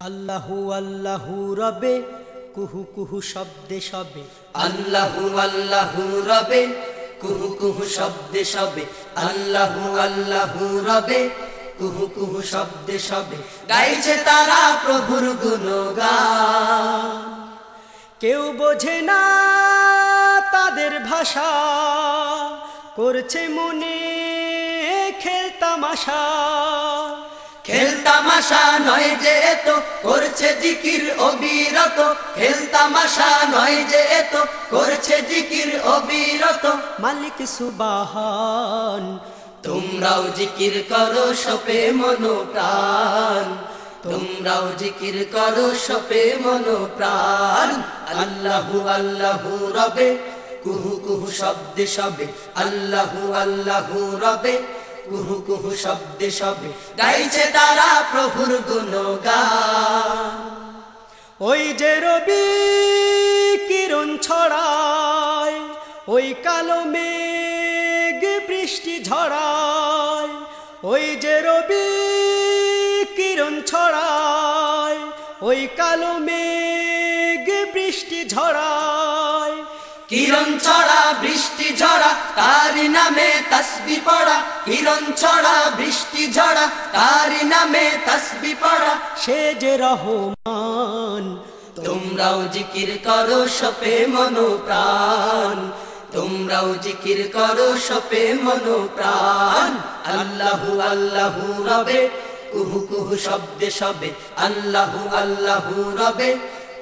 আল্লাহু আল্লাহু রবে কুহু কুহু শব্দে সবে। আল্লাহু আল্লাহু রবে কুহু কুহু শব্দে সবে। আল্লাহু আল্লাহু রবে কুহু কুহু শব্দে সবে। গাইছে তারা প্রভুর গুণগান। কেউ বোঝে না তাদের ভাষা করছে মনে খেলতামাশা খেলতামাশা নয় যে এত করছে জিকির অবিরত। খেলতামাশা নয় যে এত করছে জিকির অবিরত। মালিক সুবাহান, তোমরাও জিকির করো সপে মনো প্রাণ তোমরাও জিকির করো সপে মনো প্রাণ আল্লাহু আল্লাহু রবে, কুহু কুহু শব্দে সবে আল্লাহু আল্লাহু রবে কুহু কুহু শব্দে সবে গাইছে তারা প্রভুর গুণগান। ওই যে রবি কিরণ ছড়ায়, ওই কালো মেঘ বৃষ্টি ঝরায় ওই যে রবি কিরণ ছড়ায়, ওই কালো মেঘ বৃষ্টি ঝরায় কিরণ ছড়া, বৃষ্টি ঝরা, তারি নামে তসবি পড়া। কিরণ ছড়া, বৃষ্টি ঝরা, তারি নামে তসবি পড়া। সে যে রহমান, তোমরাও জিকির করো সপে মনো প্রাণ তোমরাও জিকির করো সপে মনো প্রাণ আল্লাহু আল্লাহু রবে, কুহু কুহু শব্দে সবে আল্লাহু আল্লাহু রবে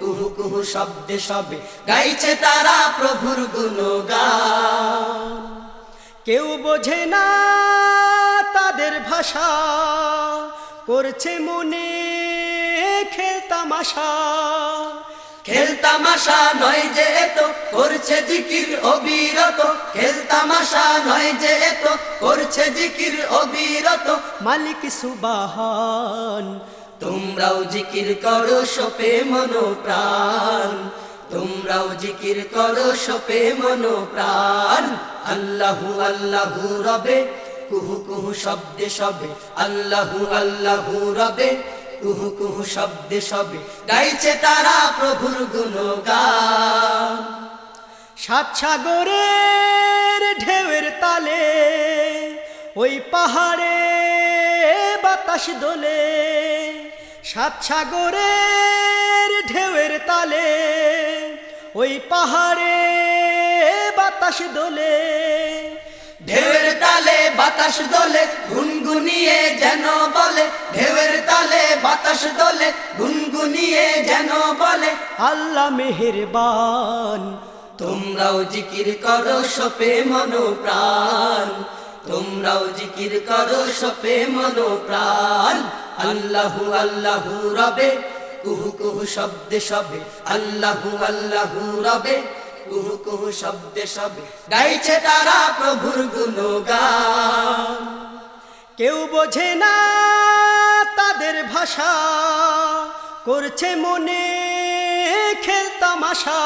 কুহু কুহু শব্দে সবে গাইছে তারা প্রভুর গুণগান। কেউ বোঝে না তাদের ভাষা, করছে মনে খেলতামাশা খেলতামাশা নয় যে এত, করছে জিকির অবিরত। খেলতামাশা নয় যে এত, করছে জিকির অবিরত। মালিক সুবাহান তোমরাও জিকির করো সপে মনো প্রাণ তোমরাও জিকির করো সপে মনো প্রাণ আল্লাহু আল্লাহু রবে, কুহু কুহু শব্দে সবে। আল্লাহু আল্লাহু রবে, কুহু কুহু শব্দে সবে। গাইছে তারা প্রভুর গুণগান। সাত সাগরের ঢেউয়ের তালে, ওই পাহাড়ে বাতাস দোলে। সাত সাগরের ঢেউয়ের তালে ওই পাহাড়ে বাতাস দোলে। ঢেউয়ের তালে বাতাস দোলে গুনগুনিয়ে যেন বলে। ঢেউয়ের তালে বাতাস দোলে গুনগুনিয়ে যেন বলে। আল্লাহ মেহেরবান। তোমরাও জিকির করো সপে মনো প্রাণ তোমরাও জিকির করো সপে মনো প্রাণ আল্লাহু আল্লাহু রবে, কুহু কুহু শব্দে সবে। আল্লাহু আল্লাহু রবে, কুহু কুহু শব্দে সবে। গাইছে তারা প্রভুর গুণগান। কেউ বোঝে না তাদের ভাষা, করছে মনে খেলতামাশা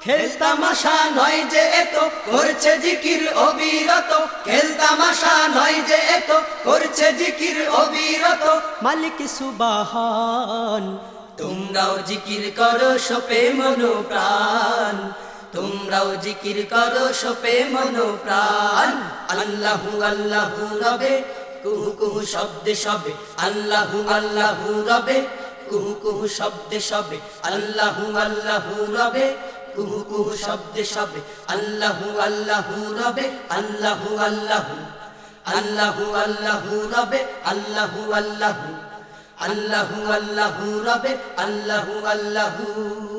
খেলতামাশা নয় যে এত, করছে জিকির অবিরত। খেলতামাশা নয় যে এত, করছে জিকির অবিরত। মালিক সুবাহান, তোমরাও জিকির করো সপে মনো প্রাণ তোমরাও জিকির করো সপে মনো প্রাণ আল্লাহু আল্লাহু রবে, কুহু কুহু শব্দে সবে। আল্লাহু আল্লাহু রবে, কুহু কুহু শব্দে সবে। আল্লাহু আল্লাহু রবে কুহু কুহু শব্দে সবে আল্লাহু আল্লাহু রবে, আল্লাহু আল্লাহু। আল্লাহু আল্লাহু রবে, আল্লাহু আল্লাহু। আল্লাহু আল্লাহু রবে, আল্লাহু আল্লাহু।